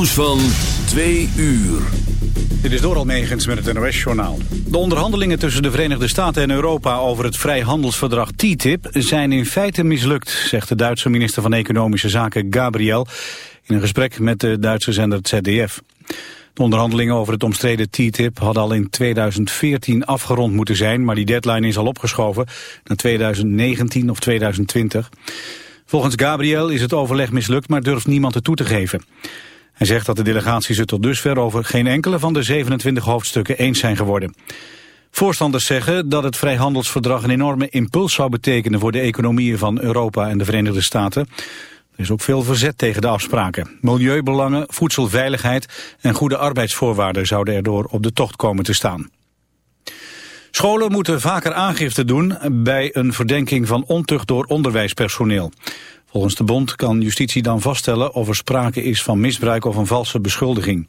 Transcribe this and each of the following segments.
nieuws van 2 uur. Dit is Doral Megens met het NOS-journaal. De onderhandelingen tussen de Verenigde Staten en Europa over het vrijhandelsverdrag TTIP zijn in feite mislukt, zegt de Duitse minister van Economische Zaken Gabriel in een gesprek met de Duitse zender ZDF. De onderhandelingen over het omstreden TTIP hadden al in 2014 afgerond moeten zijn, maar die deadline is al opgeschoven naar 2019 of 2020. Volgens Gabriel is het overleg mislukt, maar durft niemand het toe te geven. Hij zegt dat de delegaties het tot dusver over geen enkele van de 27 hoofdstukken eens zijn geworden. Voorstanders zeggen dat het vrijhandelsverdrag een enorme impuls zou betekenen voor de economieën van Europa en de Verenigde Staten. Er is ook veel verzet tegen de afspraken. Milieubelangen, voedselveiligheid en goede arbeidsvoorwaarden zouden erdoor op de tocht komen te staan. Scholen moeten vaker aangifte doen bij een verdenking van ontucht door onderwijspersoneel. Volgens de bond kan justitie dan vaststellen of er sprake is van misbruik of een valse beschuldiging.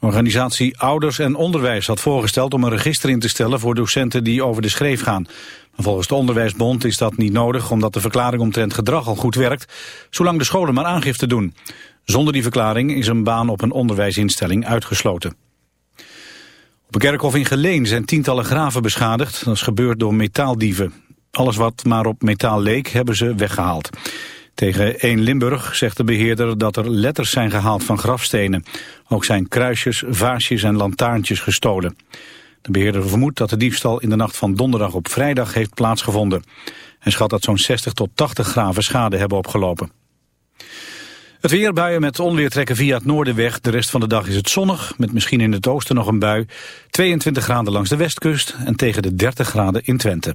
De organisatie Ouders en Onderwijs had voorgesteld om een register in te stellen voor docenten die over de schreef gaan. Maar volgens de Onderwijsbond is dat niet nodig omdat de verklaring omtrent gedrag al goed werkt, zolang de scholen maar aangifte doen. Zonder die verklaring is een baan op een onderwijsinstelling uitgesloten. Op een kerkhof in Geleen zijn tientallen graven beschadigd. Dat is gebeurd door metaaldieven. Alles wat maar op metaal leek hebben ze weggehaald. Tegen 1 Limburg zegt de beheerder dat er letters zijn gehaald van grafstenen. Ook zijn kruisjes, vaasjes en lantaarntjes gestolen. De beheerder vermoedt dat de diefstal in de nacht van donderdag op vrijdag heeft plaatsgevonden. Hij schat dat zo'n 60 tot 80 graven schade hebben opgelopen. Het weer buien met onweer trekken via het noorden weg. De rest van de dag is het zonnig, met misschien in het oosten nog een bui. 22 graden langs de westkust en tegen de 30 graden in Twente.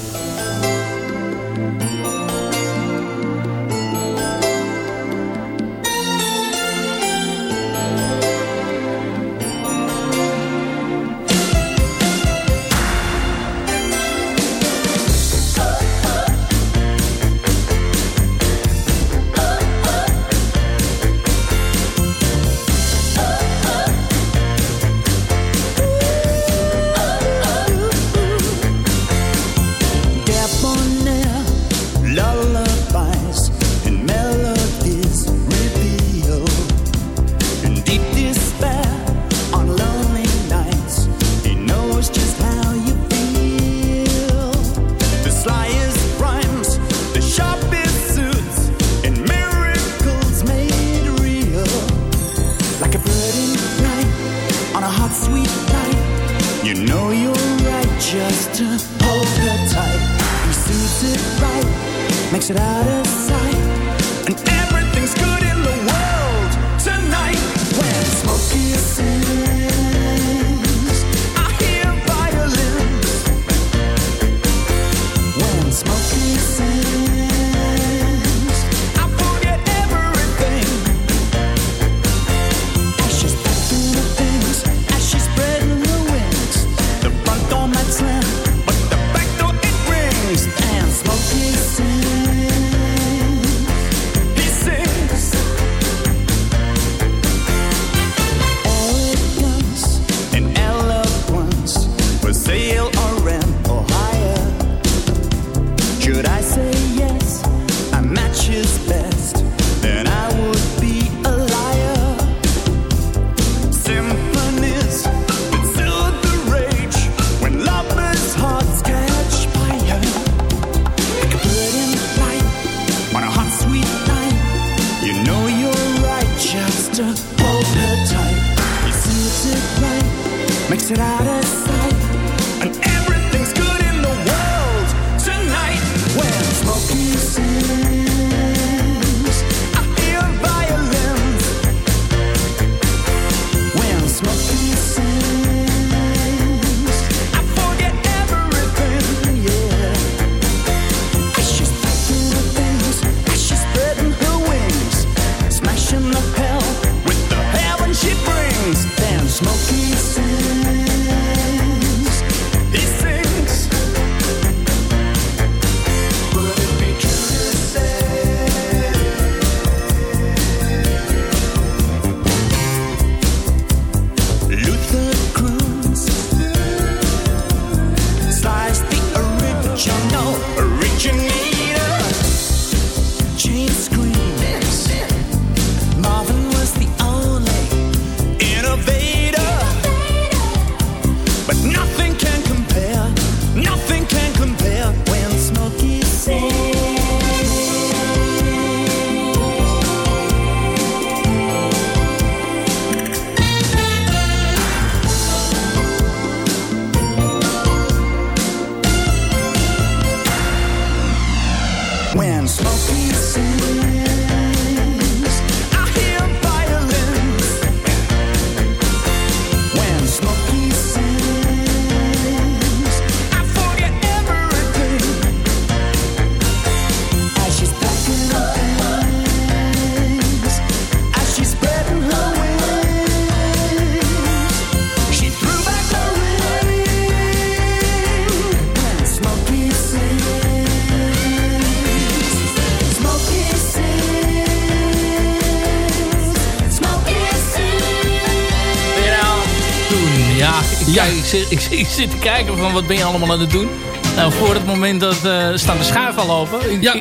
Ik, zit, ik, ik zit te kijken van wat ben je allemaal aan het doen. Nou, voor het moment dat eh, staan de schuiven al open. Ja.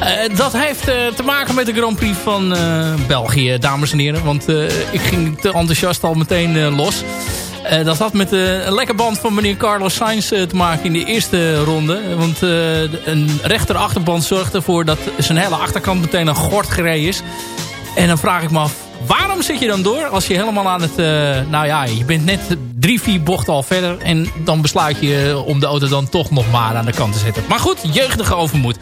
eh, dat heeft eh, te maken met de Grand Prix van België, dames en heren. Want ik ging te enthousiast al meteen los. Dat had met een lekker band van meneer Carlos Sainz te maken in de eerste ronde. Want een rechterachterband zorgt ervoor dat zijn hele achterkant meteen een gort gereden is. En dan vraag ik me af, waarom zit je dan door als je helemaal aan het... eh, nou ja, je bent net drie, vier bochten al verder... en dan besluit je om de auto dan toch nog maar aan de kant te zetten. Maar goed, jeugdige overmoed.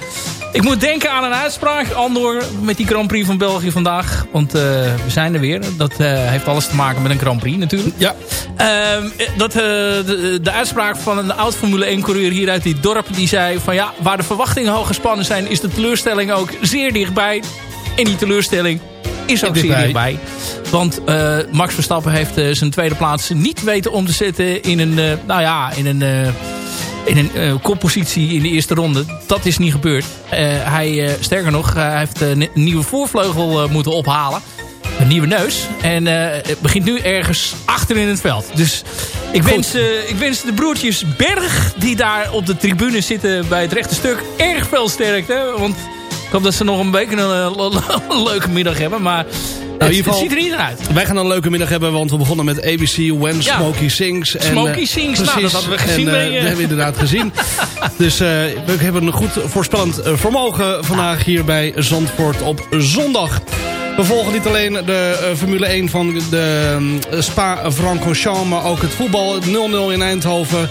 Ik moet denken aan een uitspraak, Andor, met die Grand Prix van België vandaag. Want eh, we zijn er weer. Dat eh, heeft alles te maken met een Grand Prix natuurlijk. Ja. Ehm, dat, eh, de, de uitspraak van een oud Formule 1-coureur hier uit dit dorp... die zei van ja, waar de verwachtingen hoog gespannen zijn... is de teleurstelling ook zeer dichtbij. En die teleurstelling is ook zeer Dichtbij. dichtbij. Want eh, Max Verstappen heeft eh, zijn tweede plaats niet weten om te zetten... in een, eh, nou ja, in een... in een koppositie in de eerste ronde. Dat is niet gebeurd. Hij, sterker nog, hij heeft een nieuwe voorvleugel moeten ophalen. Een nieuwe neus. En het begint nu ergens achter in het veld. Dus ik wens, ik wens de broertjes Berg, die daar op de tribune zitten bij het rechte stuk, erg veel sterkte. Want ik hoop dat ze nog een beetje een, eh, leuke middag hebben. Maar het, in ieder geval- het ziet er niet uit. Wij gaan een leuke middag hebben, want we begonnen met ABC When Ja. Smokey Sings. En, Smokey eh, Sings, nou, dat hadden we gezien En, eh, bij, Dat hebben we inderdaad gezien. dus we hebben een goed voorspellend vermogen vandaag hier bij Zandvoort op zondag. We volgen niet alleen de Formule 1 van de eh, Spa-Francorchamps, maar ook het voetbal 0-0 in Eindhoven.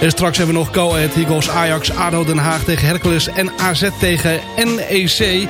En straks hebben we nog Ahead Eagles, Ajax, ADO Den Haag tegen Hercules en AZ tegen NEC.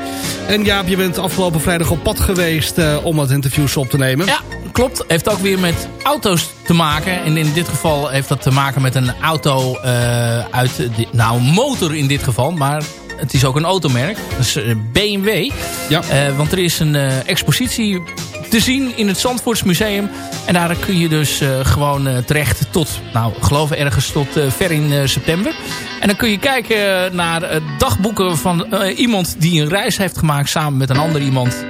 En Jaap, je bent afgelopen vrijdag op pad geweest eh, om wat interviews op te nemen. Ja, klopt. Heeft ook weer met auto's te maken. En in dit geval heeft dat te maken met een auto eh, uit... De, nou, motor in dit geval. Maar het is ook een automerk. Dat is eh, BMW. Ja. Want er is een expositie te zien in het Zandvoortsmuseum. En daar kun je dus eh, gewoon eh, terecht tot, nou geloof ergens tot eh, ver in september. En dan kun je kijken naar dagboeken van iemand die een reis heeft gemaakt... samen met een ander iemand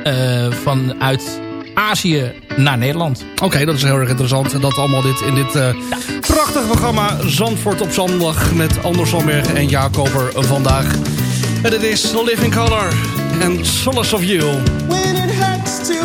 vanuit Azië naar Nederland. Oké, dat is heel erg interessant. En dat allemaal dit, in dit uh, prachtige programma Zandvoort op Zondag... met Anders Sandberg en Jacober vandaag. En het is Living Color en Solace of You.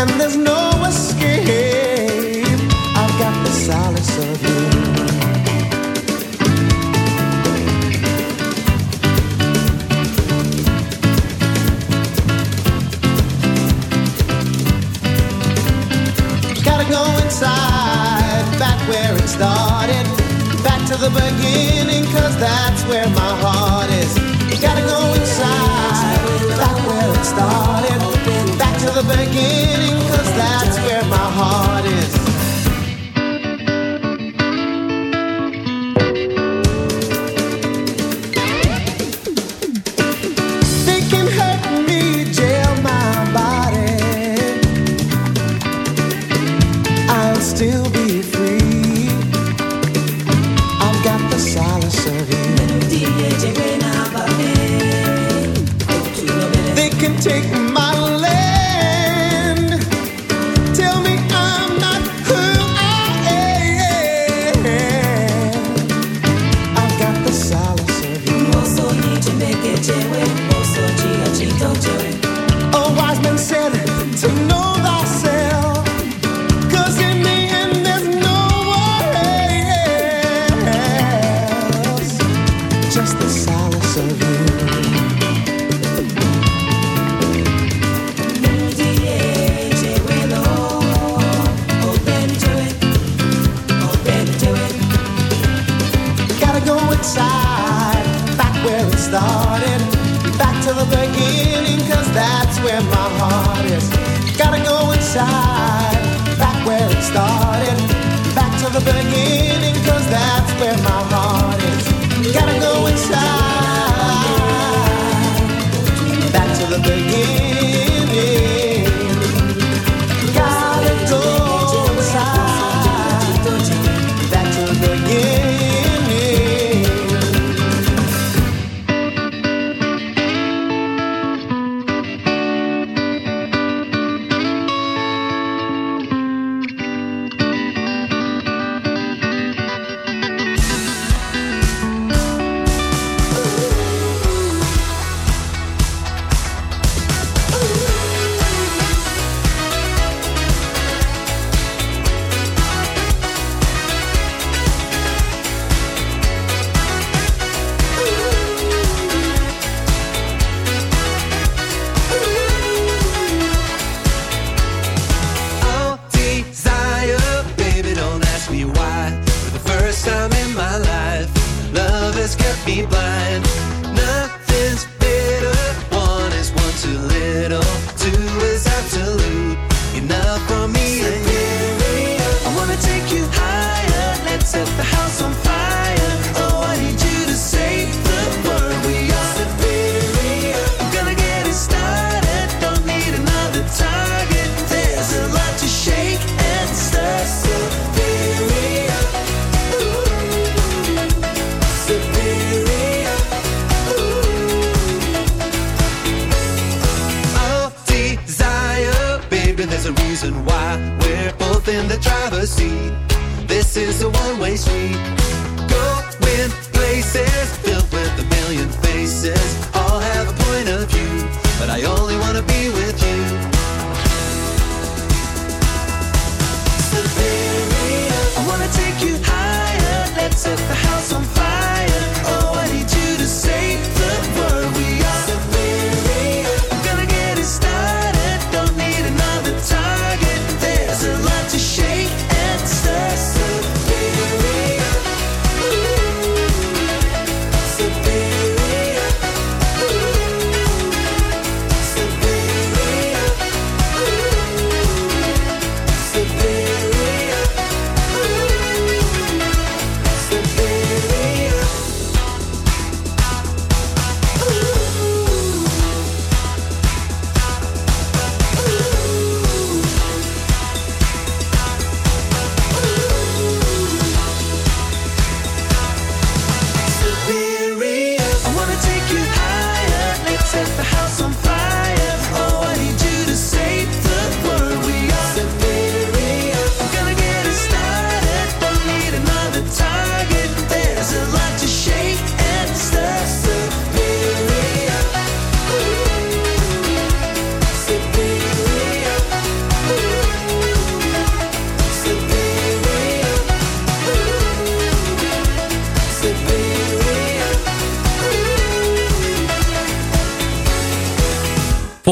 and there's no escape. I've got the solace of you. Gotta go inside, back where it started, back to the that's where my heart is. Gotta go inside, back where it started the beginning.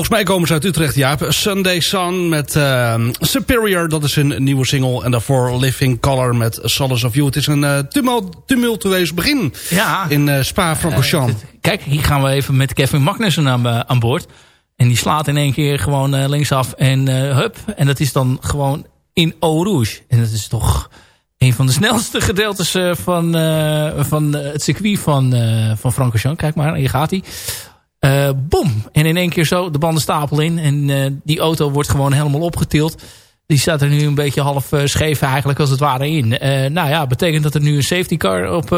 Volgens mij komen ze uit Utrecht, Jaap. Sunday Sun met uh, Superior, dat is een nieuwe single. En daarvoor Living Color met Solace of You. Het is een uh, tumult tumultueus begin Ja. in uh, Spa-Francorchamps. Kijk, hier gaan we even met Kevin Magnussen aan, eh, aan boord. En die slaat in één keer gewoon eh, linksaf en eh, hup. En dat is dan gewoon in Eau Rouge. En dat is toch een van de snelste gedeeltes eh, van, eh, van eh, het circuit van, eh van Francorchamps. Kijk maar, hier gaat hij. Eh boom. En in één keer zo de bandenstapel in. En eh, die auto wordt gewoon helemaal opgetild. Die staat er nu een beetje half eh, scheef eigenlijk als het ware in. Nou ja, betekent dat er nu een safety car op,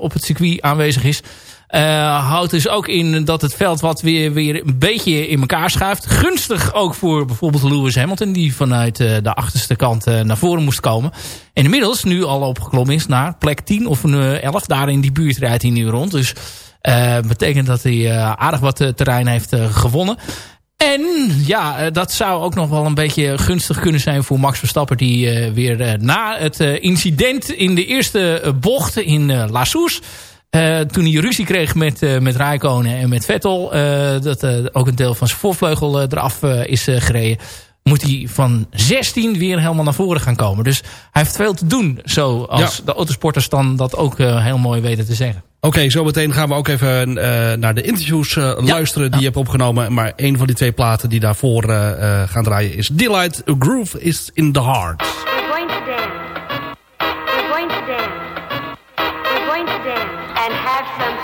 op het circuit aanwezig is. Houdt dus ook in dat het veld wat weer, weer een beetje in elkaar schuift. Gunstig ook voor bijvoorbeeld Lewis Hamilton... die vanuit de achterste kant naar voren moest komen. En inmiddels nu al opgeklommen is naar plek 10 of een eh, 11. Daar in die buurt rijdt hij nu rond. Dus betekent dat hij eh, aardig wat eh, terrein heeft eh, gewonnen. En ja, eh, dat zou ook nog wel een beetje gunstig kunnen zijn voor Max Verstappen... die eh, weer eh, na het eh, incident in de eerste eh, bocht in eh, La eh, toen hij ruzie kreeg met, eh met Rijkonen en met Vettel... eh, dat eh, ook een deel van zijn voorvleugel eh, eraf eh, is eh, gereden... moet hij van 16 weer helemaal naar voren gaan komen. Dus hij heeft veel te doen, zoals Ja. de autosporters dan dat ook eh, heel mooi weten te zeggen. Oké, zo meteen gaan we ook even eh, naar de interviews eh, luisteren die je hebt opgenomen. Maar een van die twee platen die daarvoor eh, eh, gaan draaien is Delight. A Groove is in the Heart. We're going to dance. We're going to dance. We're going to dance and have some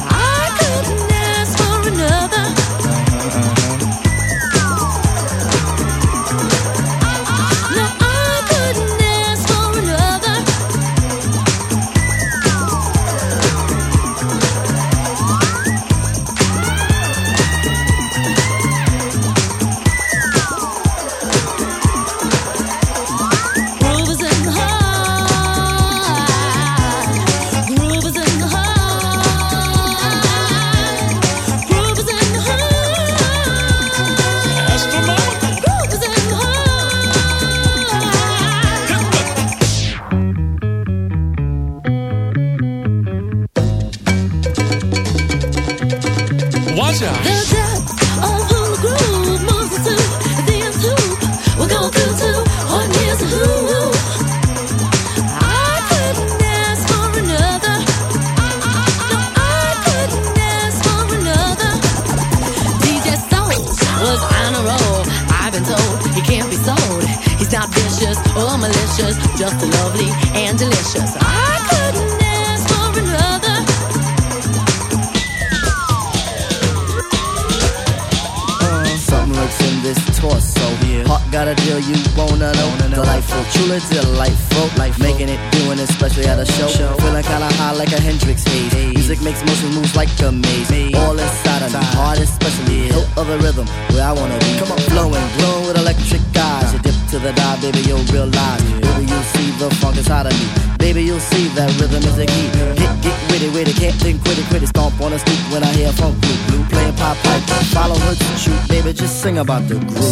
About the groove. Sing it. Groove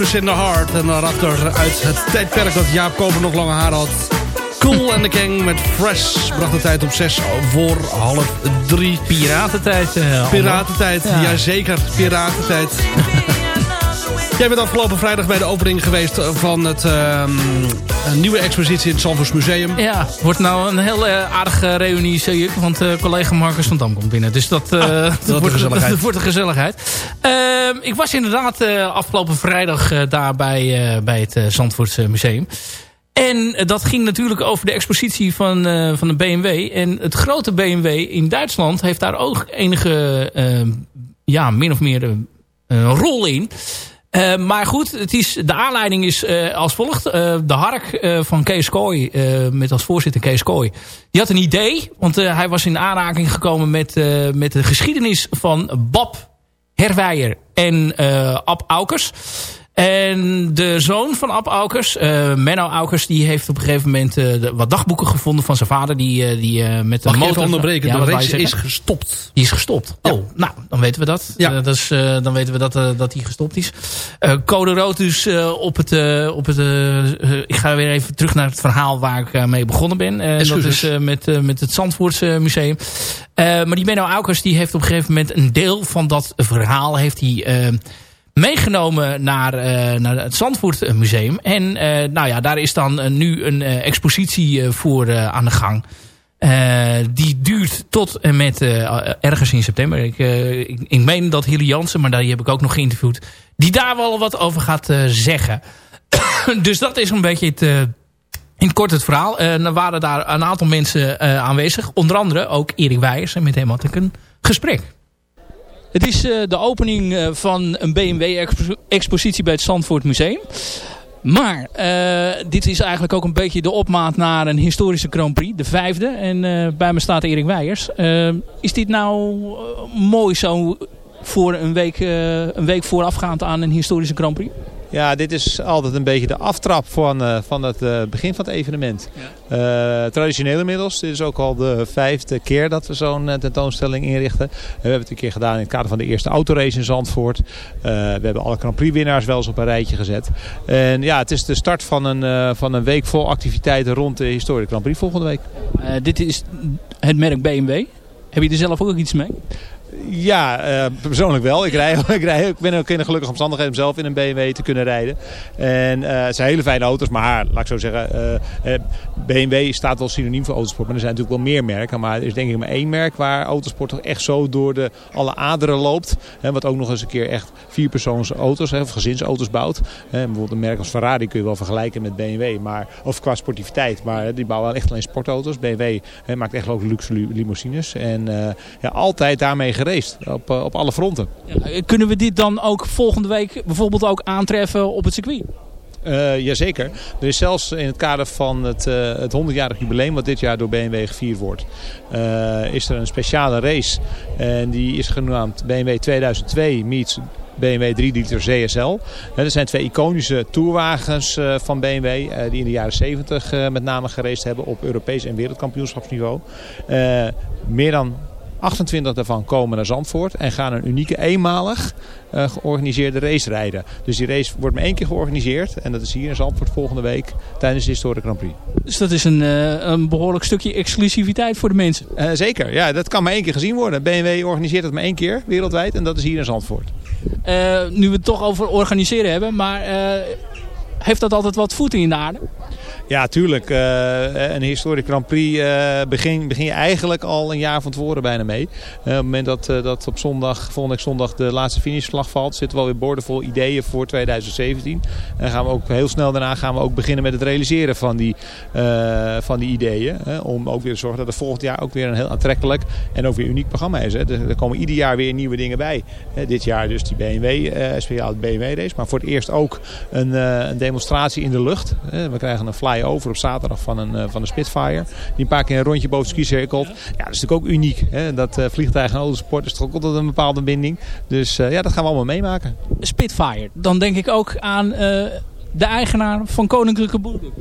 In the Heart. En daarachter uit het tijdperk dat Jaap Koper nog lange haar had. Cool and the Gang met Fresh bracht de tijd op 6 voor half 3. Piratentijd. allemaal. Piratentijd, Ja. jazeker, piratentijd. Jij bent afgelopen vrijdag bij de opening geweest van het ehm, een nieuwe expositie in het Zandvoors Museum. Ja, wordt nou een heel eh, aardige reunie, zie ik. Want eh, collega Marcus van Dam komt binnen. Dus dat, eh, Ah, dat wordt wordt, gezelligheid. dat wordt een gezelligheid. Ehm, ik was inderdaad eh, afgelopen vrijdag eh, daar bij, eh, bij het Zandvoortse Museum. En eh, dat ging natuurlijk over de expositie van, eh, van de BMW. En het grote BMW in Duitsland heeft daar ook enige, eh, ja, min of meer een, een rol in. Eh, maar goed, het is, de aanleiding is eh, als volgt. Eh, de Hark van Kees Kooi, met als voorzitter Kees Kooi. Die had een idee, want hij was in aanraking gekomen met, met de geschiedenis van Bab Herwijer en Ab Aukers. En de zoon van Ab Aukers, eh, Menno Aukers, die heeft op een gegeven moment eh, de- wat dagboeken gevonden van zijn vader. Die, eh, die met de motor... onderbreken? Ja, de race is gestopt. Die is gestopt. Oh, nou, dan weten we dat. Ja. Dat is, eh, dan weten we dat, dat die gestopt is. Code rood dus op het... op het ik ga weer even terug naar het verhaal waar ik mee begonnen ben. Eh, dat is met, met het Zandvoortse museum. Maar die Menno Aukers die heeft op een gegeven moment een deel van dat verhaal... heeft hij meegenomen naar, eh, naar het Zandvoort Museum. En eh, nou ja, daar is dan eh, nu een eh, expositie eh, voor eh, aan de gang. Eh, die duurt tot en met eh, ergens in september. Ik, eh, ik, meen dat Hilly Jansen, maar die heb ik ook nog geïnterviewd... die daar wel wat over gaat eh, zeggen. dus dat is een beetje het... eh, in kort het verhaal. Er waren daar een aantal mensen eh, aanwezig. Onder andere ook Erik Wijers. En met hem had ik een gesprek. Het is eh, de opening eh, van een BMW-expositie bij het Zandvoort Museum. Maar eh, dit is eigenlijk ook een beetje de opmaat naar een historische Grand Prix. De vijfde. En bij me staat Erik Wijers. Eh, is dit nou mooi zo voor een week, een week voorafgaand aan een historische Grand Prix? Ja, dit is altijd een beetje de aftrap van, eh, van het eh, begin van het evenement. Eh, traditioneel inmiddels. Dit is ook al de vijfde keer dat we zo'n tentoonstelling inrichten. We hebben het een keer gedaan in het kader van de eerste autorace in Zandvoort. We hebben alle Grand Prix winnaars wel eens op een rijtje gezet. En ja, het is de start van een, van een week vol activiteiten rond de historische Grand Prix volgende week. Dit is het merk BMW. Heb je er zelf ook iets mee? Ja, eh, persoonlijk wel. Ik, rij, ik, rij, ik ben ook in de gelukkige omstandigheid om zelf in een BMW te kunnen rijden. En eh, het zijn hele fijne auto's, maar laat ik zo zeggen, eh, BMW staat wel synoniem voor autosport. Maar er zijn natuurlijk wel meer merken. Maar er is denk ik maar één merk waar autosport toch echt zo door de, alle aderen loopt. Hè, wat ook nog eens een keer echt vierpersoons auto's hè, of gezinsauto's bouwt. Hè, bijvoorbeeld een merk als Ferrari kun je wel vergelijken met BMW. Maar, of qua sportiviteit. Maar die bouwen echt alleen sportauto's. BMW hè, maakt echt ook luxe li- limousines. En ja, altijd daarmee geraced. Op, eh, op alle fronten. Ja, kunnen we dit dan ook volgende week bijvoorbeeld ook aantreffen op het circuit? Eh, jazeker. Er is zelfs in het kader van het, eh, het 100-jarig jubileum wat dit jaar door BMW gevierd wordt, is er een speciale race. En die is genaamd BMW 2002 meets BMW 3 liter. Eh, Er zijn twee iconische tourwagens van BMW die in de jaren 70 eh, met name geraced hebben op Europees en wereldkampioenschapsniveau. Meer dan 28 daarvan komen naar Zandvoort en gaan een unieke eenmalig eh, georganiseerde race rijden. Dus die race wordt maar één keer georganiseerd en dat is hier in Zandvoort volgende week tijdens de Historic Grand Prix. Dus dat is een, eh, een behoorlijk stukje exclusiviteit voor de mensen. Eh, zeker, ja, dat kan maar één keer gezien worden. BMW organiseert het maar één keer wereldwijd en dat is hier in Zandvoort. Nu we het toch over organiseren hebben, maar heeft dat altijd wat voeten in de aarde? Ja, tuurlijk. eh, een historic Grand Prix eh, begin, begin je eigenlijk al een jaar van tevoren bijna mee. Eh, op het moment dat, eh, dat op zondag, volgende zondag de laatste finishvlag valt, zitten we alweer boordevol ideeën voor 2017. En gaan we ook heel snel daarna gaan we ook beginnen met het realiseren van die, eh, van die ideeën. Om ook weer te zorgen dat er volgend jaar ook weer een heel aantrekkelijk en ook weer uniek programma is. Hè. Er, komen ieder jaar weer nieuwe dingen bij. Dit jaar dus die BMW, eh, speciaal de BMW race. Maar voor het eerst ook een, eh, een demonstratie in de lucht. We krijgen een flyover op zaterdag van een, eh, van een Spitfire. Die een paar keer een rondje boven het skicirkelt. Ja, dat is natuurlijk ook uniek. Hè. Dat eh, vliegtuig en autosport is toch altijd een bepaalde binding. Dus eh, ja, dat gaan we allemaal meemaken. Spitfire, dan denk ik ook aan de eigenaar van Koninklijke Boeren.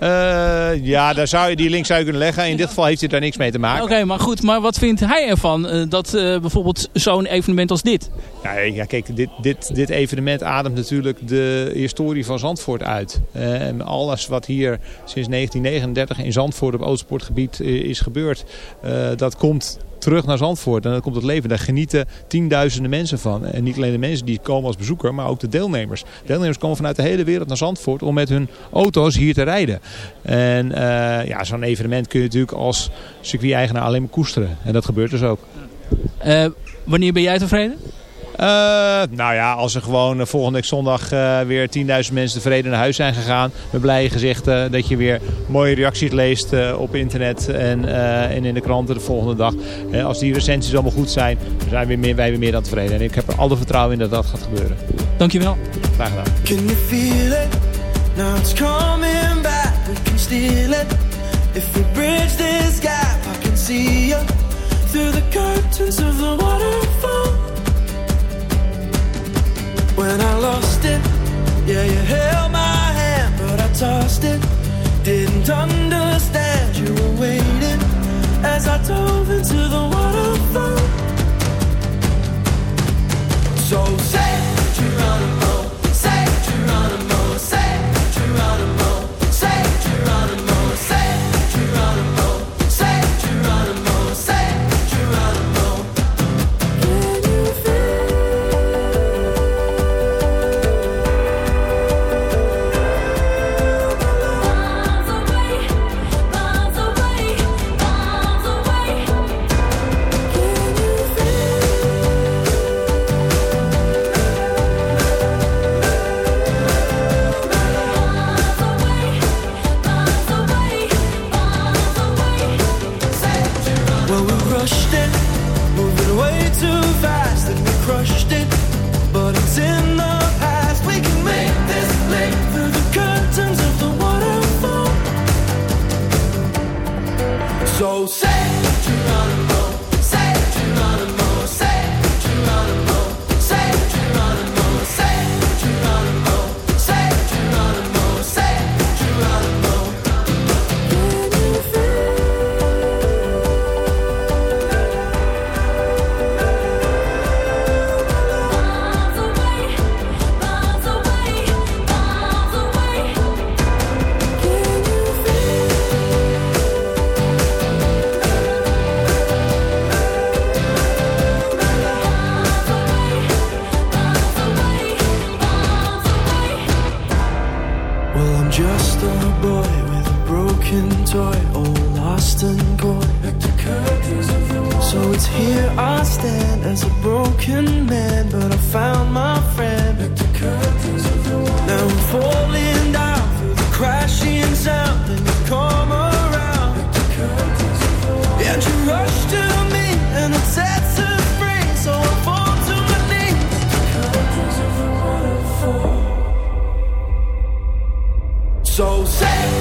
Eh, ja, daar zou je die link zou je kunnen leggen. In dit geval heeft hij daar niks mee te maken. Oké, maar goed. Maar wat vindt hij ervan? eh, dat eh, bijvoorbeeld zo'n evenement als dit... Ja, ja kijk, dit, dit, dit evenement ademt natuurlijk de historie van Zandvoort uit. En alles wat hier sinds 1939 in Zandvoort op autosportgebied eh, is gebeurd, dat komt terug naar Zandvoort. En dan komt het leven. Daar genieten tienduizenden mensen van. En niet alleen de mensen die komen als bezoeker, maar ook de deelnemers. Deelnemers komen vanuit de hele wereld naar Zandvoort om met hun auto's hier te rijden. En eh, ja, zo'n evenement kun je natuurlijk als circuit-eigenaar alleen maar koesteren. En dat gebeurt dus ook. Eh, wanneer ben jij tevreden? Eh, nou ja, als er gewoon eh, volgende week zondag eh, weer 10.000 mensen tevreden naar huis zijn gegaan. Met blije gezichten dat je weer mooie reacties leest eh, op internet en, eh, en in de kranten de volgende dag. Als die recensies allemaal goed zijn, dan zijn we meer, wij weer meer dan tevreden. En ik heb er alle vertrouwen in dat dat gaat gebeuren. Dankjewel. Graag gedaan. Can you feel it? Now it's coming back. We can steal it. If we bridge this gap, I can see you through the curtains of the waterfall. Didn't understand you were waiting as I dove into the waterfall. So say Geronimo, I'm just a boy with a broken toy, all lost and coy. So it's here I stand as a broken man, but I found my friend. Now I'm falling down through the crashing sound, and you come around. And you rush to me, and it sets us free. So I So say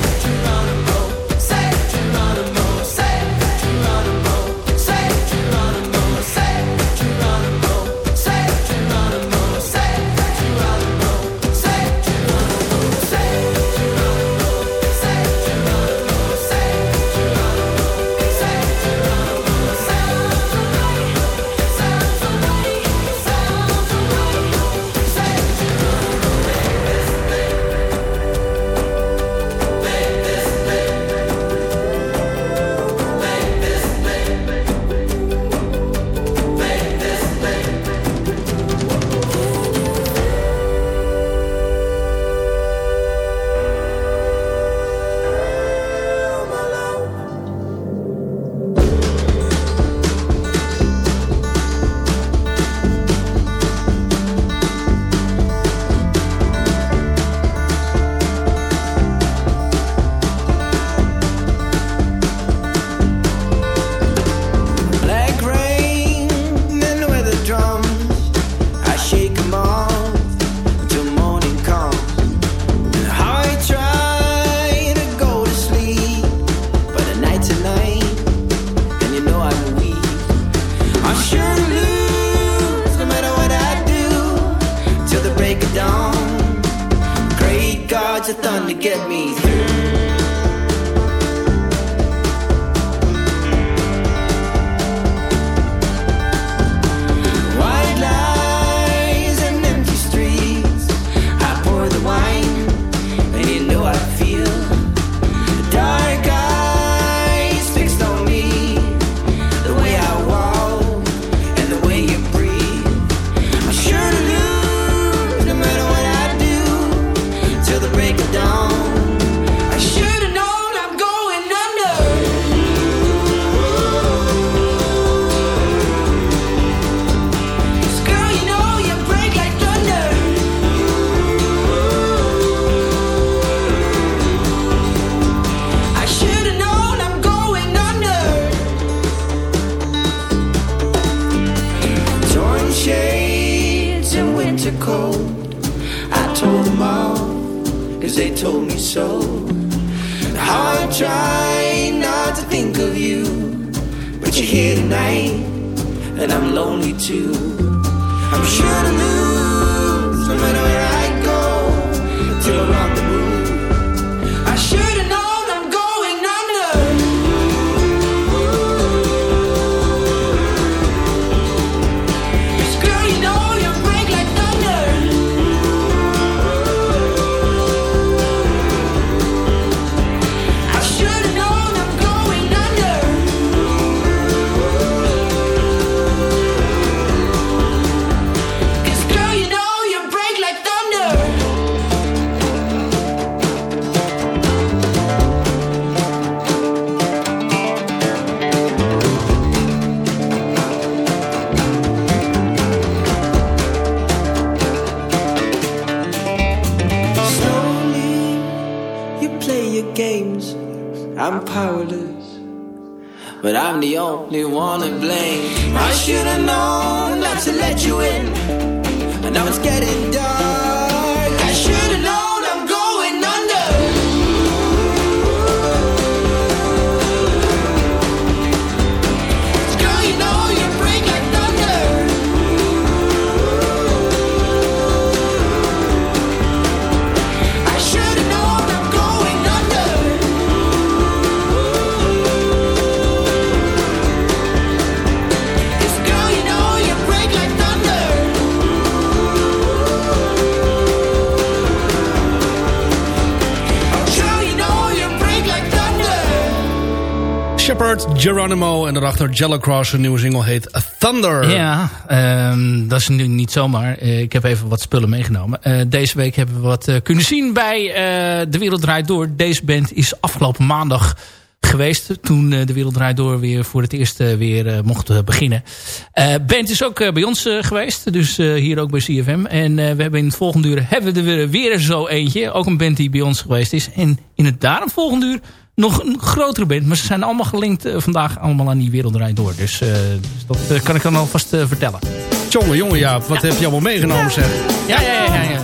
a thunder to get me through. Try not to think of you, but you're here tonight, and I'm lonely too. I'm sure to lose no matter where I but I'm the only one to blame. I should have known not to let you in. And now it's getting Shepard, Geronimo en daarachter Jellicross. Een nieuwe single heet Thunder. Ja, ehm, dat is nu niet zomaar. Eh, ik heb even wat spullen meegenomen. Eh, deze week hebben we wat eh, kunnen zien bij De Wereld Draait Door. Deze band is afgelopen maandag geweest. Toen De Wereld Draait Door weer voor het eerst weer mocht beginnen. Band is ook bij ons geweest. Dus hier ook bij CFM. En we hebben in het volgende uur hebben we er weer, weer zo eentje. Ook een band die bij ons geweest is. En in het daarom volgende uur nog een grotere band. Maar ze zijn allemaal gelinkt eh, vandaag allemaal aan die Wereld Draait Door. Dus, eh, dus dat eh, kan ik dan alvast vertellen. Jongen, jongen Jaap, wat heb je allemaal meegenomen zeg? Ja, ja, ja, ja, ja.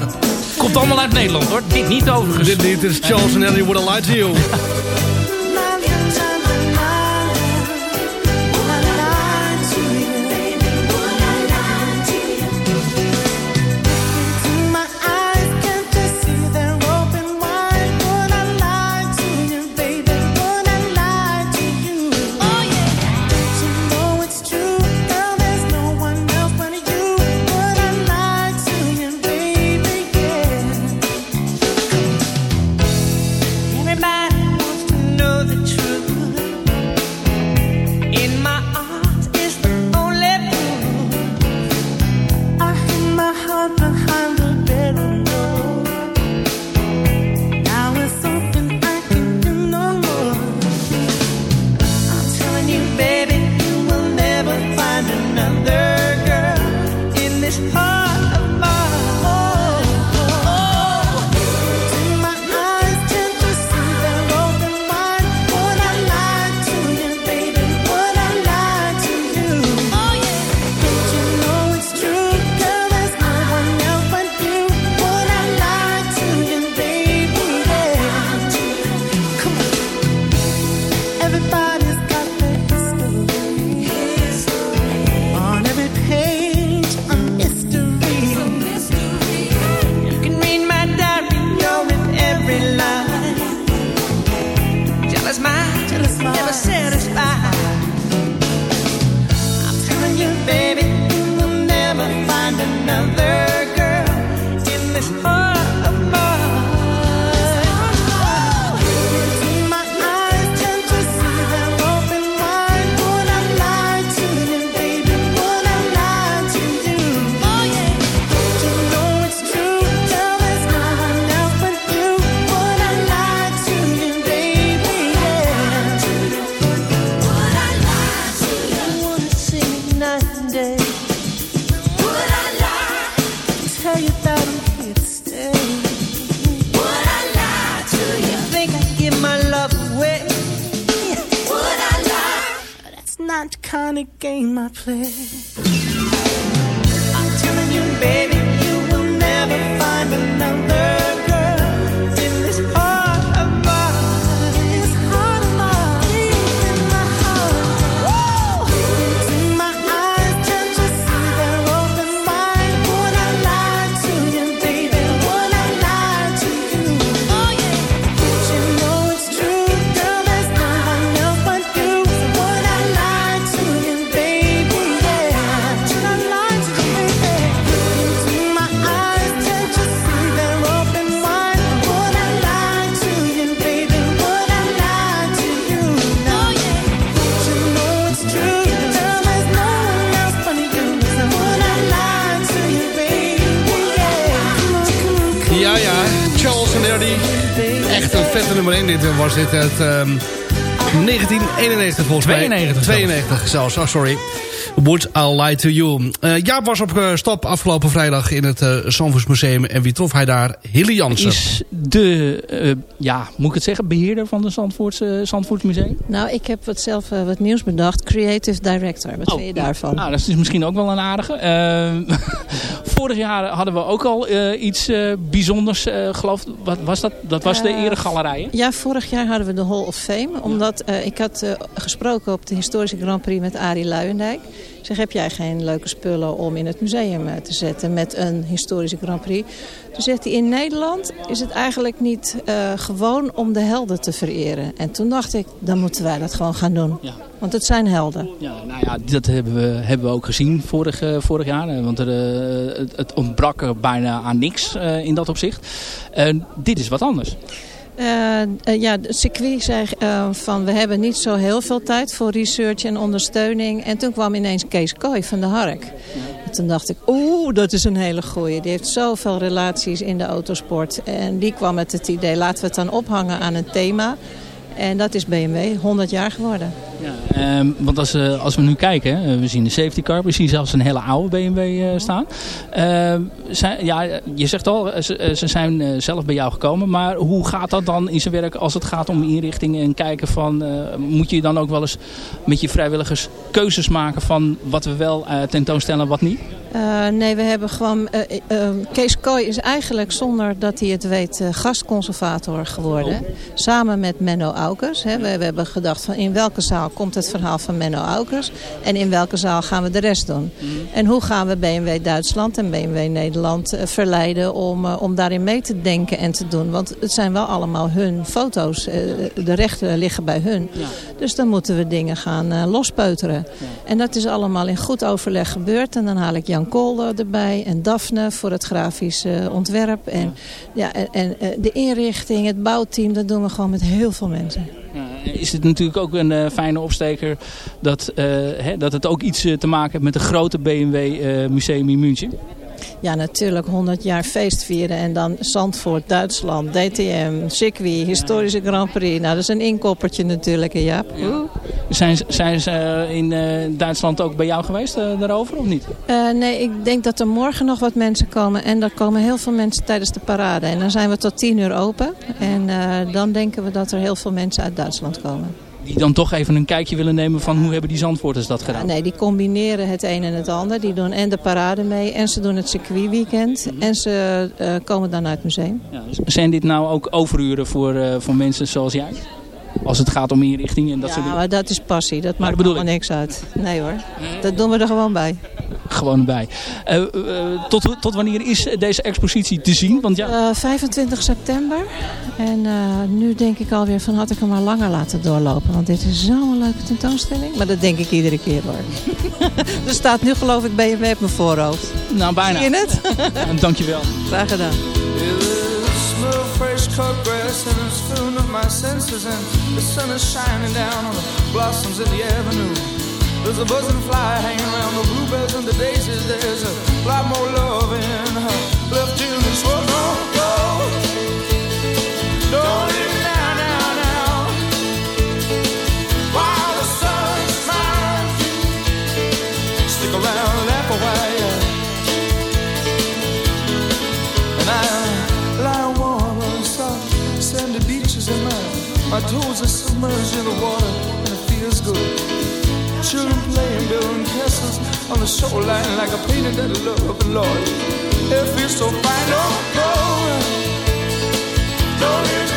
Komt allemaal uit Nederland hoor. Dit niet overigens. Dit, dit is Charles and Ellie I Lie To You. not the kind of game 1991 was dit het... Um, 1991 volgens 92 mij. 92 zelfs, oh sorry. Would I Lie To You. Eh Jaap was op eh, stap afgelopen vrijdag in het uh, Museum. En wie trof hij daar? Hilly Jansen. Is de, eh, ja, moet ik het zeggen, beheerder van het Zandvoortse, Zandvoortsmuseum? Nou, ik heb wat zelf wat nieuws bedacht. Creative Director. Wat vind je daarvan? Nou, dat is misschien ook wel een aardige. Eh, vorig jaar hadden we ook al eh, iets eh, bijzonders, eh, geloof Wat was dat? Dat was de eregalerij, hè? Ja, vorig jaar hadden we de Hall of Fame. Omdat eh, ik had eh, gesproken op de historische Grand Prix met Arie Luijendijk. Ik zeg, heb jij geen leuke spullen om in het museum eh, te zetten met een historische Grand Prix? Toen zegt hij, in Nederland is het eigenlijk niet eh, gewoon om de helden te vereren. En toen dacht ik, dan moeten wij dat gewoon gaan doen. Want het zijn helden. Ja, nou ja, dat hebben we, hebben we ook gezien vorig, eh, vorig jaar. Want er, het, het ontbrak er bijna aan niks in dat opzicht. Dit is wat anders. Eh, eh, ja, het circuit zei eh, van we hebben niet zo heel veel tijd voor research en ondersteuning. En toen kwam ineens Kees Kooi van de Hark. En toen dacht ik, oeh, dat is een hele goeie. Die heeft zoveel relaties in de autosport. En die kwam met het idee, laten we het dan ophangen aan een thema. En dat is BMW, 100 jaar geworden. Ehm, want als, eh, als we nu kijken, hè, we zien de safety car, we zien zelfs een hele oude BMW eh, staan. Ehm, zijn, ja, je zegt al, ze, eh, ze zijn zelf bij jou gekomen. Maar hoe gaat dat dan in zijn werk als het gaat om inrichtingen en kijken van... moet je dan ook wel eens met je vrijwilligers keuzes maken van wat we wel tentoonstellen en wat niet? Nee, we hebben gewoon... Kees Kooi is eigenlijk, zonder dat hij het weet, gastconservator geworden. Samen met Menno Aukers. Hè. We, we hebben gedacht van in welke zaal komt het verhaal van Menno Aukers. En in welke zaal gaan we de rest doen. En hoe gaan we BMW Duitsland en BMW Nederland eh, verleiden om, eh, om daarin mee te denken en te doen. Want het zijn wel allemaal hun foto's. eh, de rechten liggen bij hun. Dus dan moeten we dingen gaan eh, lospeuteren. En dat is allemaal in goed overleg gebeurd. En dan haal ik Jan Kool eh, erbij en Daphne voor het grafisch eh, ontwerp. En, ja. en, en eh, de inrichting, het bouwteam, dat doen we gewoon met heel veel mensen. Ja, is het natuurlijk ook een eh, fijne opsteker dat, hè, dat het ook iets te maken heeft met de grote BMW museum in München? Ja, natuurlijk 100 jaar feest vieren. En dan Zandvoort, Duitsland, DTM, circuit, historische Grand Prix. Nou, dat is een inkoppertje natuurlijk, hè, Jaap. Zijn, zijn ze eh, in eh, Duitsland ook bij jou geweest eh, daarover of niet? Nee, ik denk dat er morgen nog wat mensen komen. En er komen heel veel mensen tijdens de parade. En dan zijn we tot 10 uur open. En dan denken we dat er heel veel mensen uit Duitsland komen. Die dan toch even een kijkje willen nemen van hoe hebben die Zandvoorters dat gedaan? Nee, die combineren het een en het ander. Die doen en de parade mee. En ze doen het circuitweekend. En ze eh, komen dan uit het museum. Ja, dus zijn dit nou ook overuren voor, eh, voor mensen zoals jij? Als het gaat om inrichting en dat soort Ja, dingen? maar dat is passie. Dat maakt bedoel allemaal niks uit. Nee hoor, dat doen we er gewoon bij. Gewoon bij. Eh, eh, tot, tot wanneer is deze expositie te zien? Want ja, Eh, 25 september. En eh, nu denk ik alweer van had ik hem maar langer laten doorlopen. Want dit is zo'n leuke tentoonstelling. Maar dat denk ik iedere keer hoor. er staat nu geloof ik BMW op mijn voorhoofd. nou bijna. Zie je het? Dankjewel. Graag gedaan. Smell fresh cut grass and it's filling up my senses and the sun is shining down on the blossoms in the avenue. There's a buzzing fly hanging around the bluebells and the daisies. There's a lot more love in her left in this world. Don't go. Don't leave me now, now, now. While the sun shines, stick around, laugh a while. And I lie warm on soft sandy beaches and my, my toes are submerged in the water on the shoreline like a painted that love, Lord. It feels so fine, oh, oh. don't go. Don't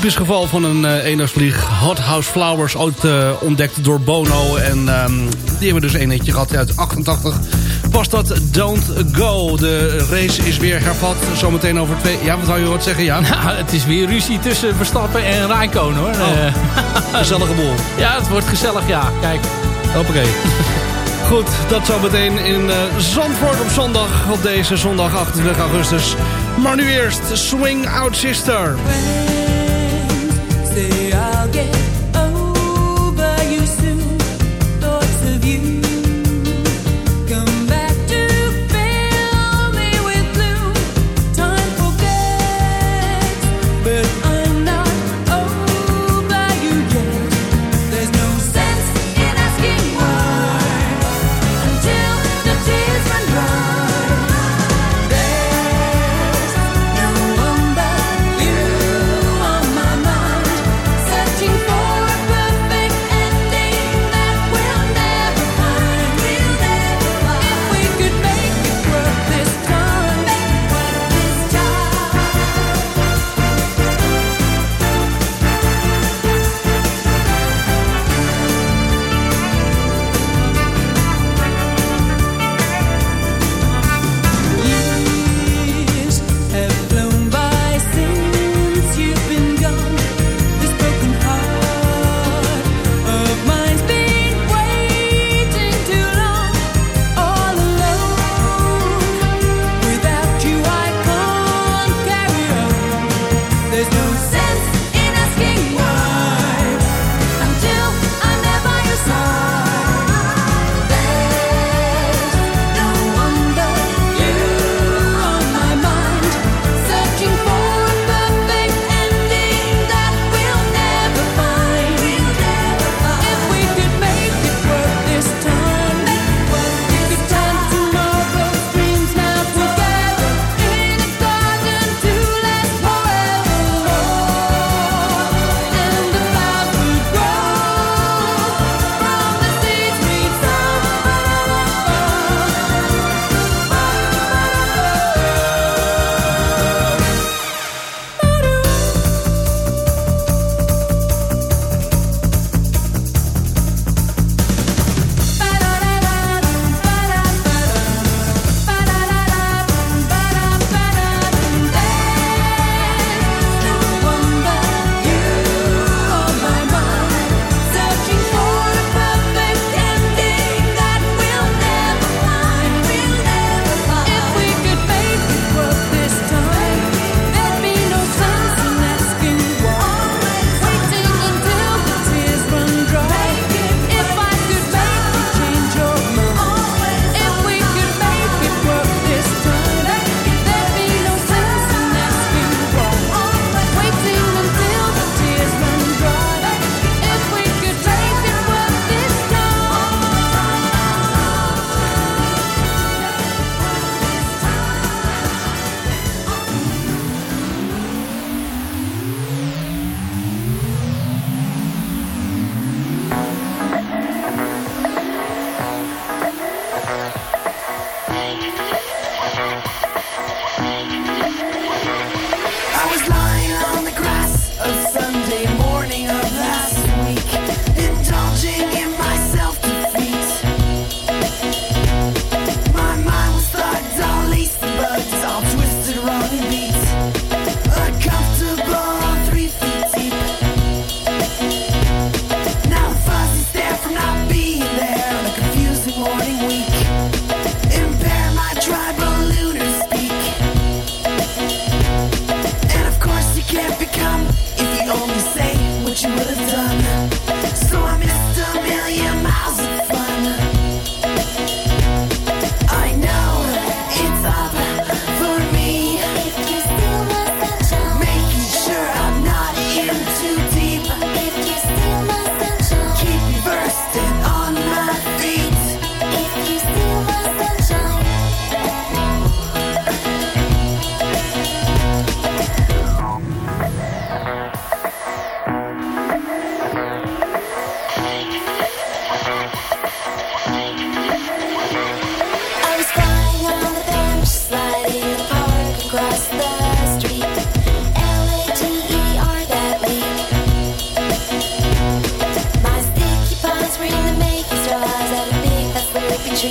typisch geval van een uh, eendagsvlieg. Hot House Flowers, ooit eh, ontdekt door Bono. En ehm, die hebben dus een eentje gehad uit 88. Was dat Don't Go. De race is weer hervat. Zometeen over twee... Ja, wat zou je wat zeggen, ja? Nou, het is weer ruzie tussen Verstappen en Rijkoon, hoor. Oh, eh, gezellige boel. Ja, het wordt gezellig, ja. Kijk. Oké. Goed, dat zo meteen in uh, Zandvoort op zondag. Op deze zondag 28 augustus. Maar nu eerst Swing Out Sister. say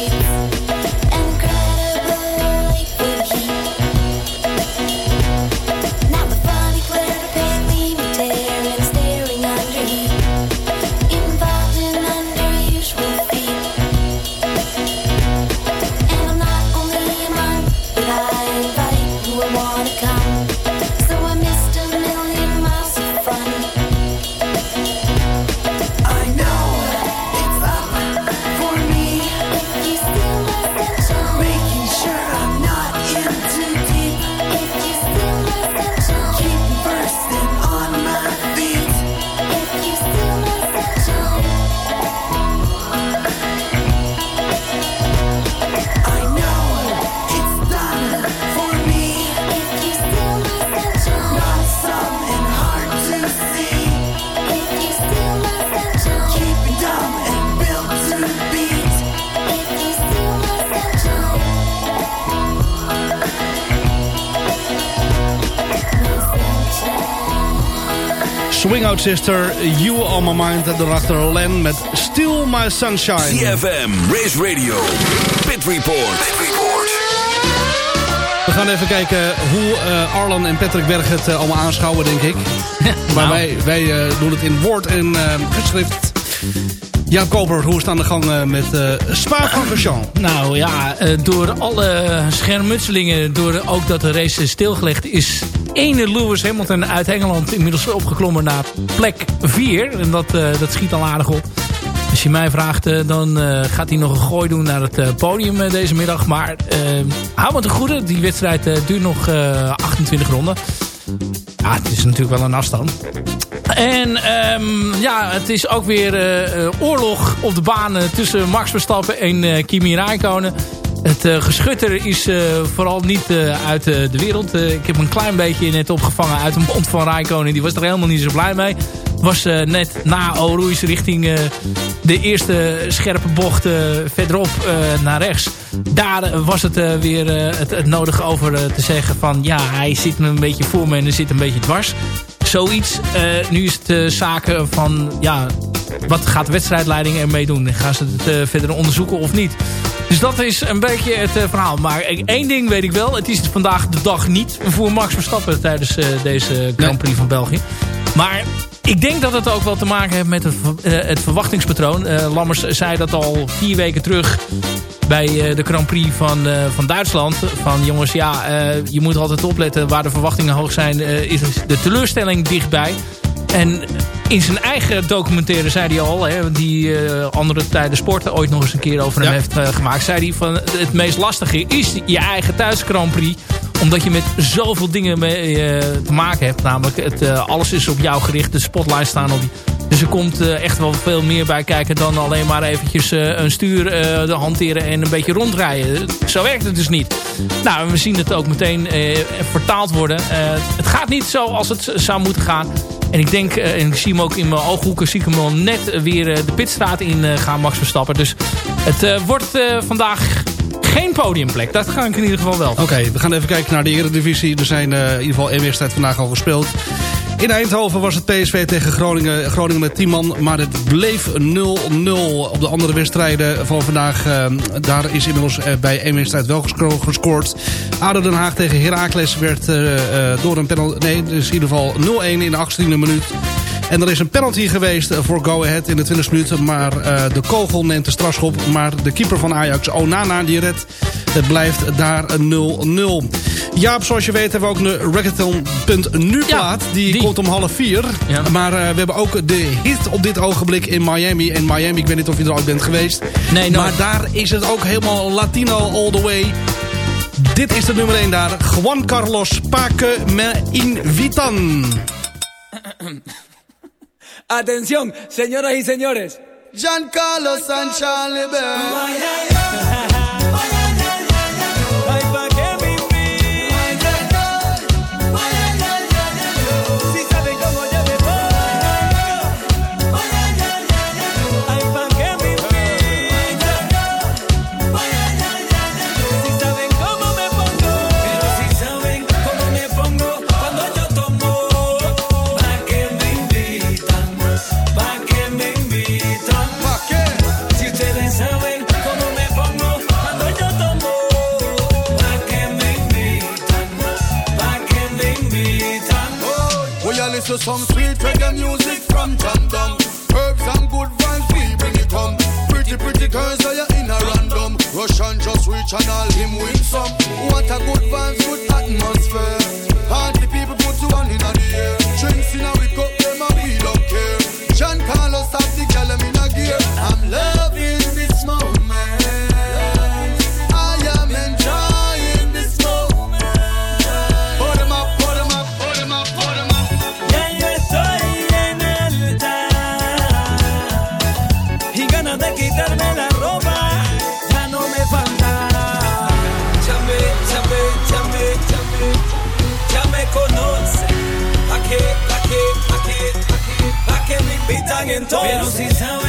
Peace. Sister, You On My Mind. En daarachter Len met Still My Sunshine. CFM, Race Radio, Pit Report. Pit Report. We gaan even kijken hoe eh, Arlan en Patrick Berg het eh, allemaal aanschouwen, denk ik. maar nou. wij, wij eh, doen het in woord en eh, geschrift. Jaap Koper, hoe is het aan de gang eh, met uh, Spa-Francorchamps? Nou ja, door alle schermutselingen, door ook dat de race stilgelegd is... ene Lewis Hamilton uit Engeland inmiddels opgeklommen naar plek 4. En dat, eh, dat schiet al aardig op. Als je mij vraagt, eh, dan eh, gaat hij nog een gooi doen naar het podium deze middag. Maar hou me te goede, die wedstrijd duurt nog eh, 28 ronden. Ja, het is natuurlijk wel een afstand. En ehm, ja, het is ook weer oorlog op de baan eh, tussen Max Verstappen en Kimi Räikkönen. Het eh, geschutter is eh, vooral niet eh, uit de wereld. Ik heb een klein beetje net opgevangen uit de mond van Räikkönen. Die was er helemaal niet zo blij mee. Was net na Oroes richting de eerste scherpe bocht verderop naar rechts. Daar was het weer het, het nodig over te zeggen van... ja, hij zit me een beetje voor me en hij zit een beetje dwars zoiets. Nu is het zaken van, ja, wat gaat de wedstrijdleiding ermee doen? Gaan ze het uh, verder onderzoeken of niet? Dus dat is een beetje het uh, verhaal. Maar één ding weet ik wel. Het is vandaag de dag niet voor Max Verstappen tijdens deze Grand Prix van België. Maar ik denk dat het ook wel te maken heeft met het, het verwachtingspatroon. Lammers zei dat al vier weken terug bij de Grand Prix van, uh, van Duitsland. Van jongens, ja, uh, je moet altijd opletten waar de verwachtingen hoog zijn. Is de teleurstelling dichtbij. En in zijn eigen documentaire zei hij al, hè, die andere tijden sporten ooit nog eens een keer over hem ja. heeft gemaakt. Zei hij van het meest lastige is je eigen thuis Grand Prix omdat je met zoveel dingen mee, te maken hebt. Namelijk, het, alles is op jou gericht. De spotlights staan op je. Dus er komt echt wel veel meer bij kijken dan alleen maar eventjes een stuur uh, hanteren en een beetje rondrijden. Zo werkt het dus niet. Nou, we zien het ook meteen vertaald worden. het gaat niet zoals het zou moeten gaan. En ik denk, en ik zie hem ook in mijn ooghoeken, zie ik hem al net weer de pitstraat in gaan, Max Verstappen. Dus het wordt vandaag geen podiumplek. Dat ga ik in ieder geval wel. Oké, we gaan even kijken naar de Eredivisie. Er zijn in ieder geval één wedstrijd vandaag al gespeeld. In Eindhoven was het PSV tegen Groningen. Groningen met 10 man, maar het bleef 0-0. Op de andere wedstrijden van vandaag, uh, daar is inmiddels uh, bij één wedstrijd wel gescoord. ADO Den Haag tegen Heracles werd uh, door een penalty... Nee, dus in ieder geval 0-1 in de 18e minuut. En er is een penalty geweest voor Go Ahead in de 20e minuut. Maar uh, de kogel neemt de strafschop. Maar de keeper van Ajax, Onana, die redt. Het blijft daar 0-0. Jaap, zoals je weet hebben we ook een Rackathon.nu plaat. Ja, die, die, komt om half vier. Ja. Maar uh, we hebben ook de hit op dit ogenblik in Miami. En Miami, ik weet niet of je er ook bent geweest. Nee, no. Maar daar is het ook helemaal Latino all the way. Dit is de nummer 1 daar. Juan Carlos Paque me invitan. Atención, señoras y señores. Giancarlo Sanchez To some sweet reggae music from Jandong. Herbs and good vibes, we bring it home. Pretty, pretty girls are you in a random. Russian just reach and all him win some. What a good vibes, good atmosphere. Party people put you on in the air. Drinks in a we cup, them and we don't care. John Carlos has the I'm gear. I'm loving. todo. Pero si sabes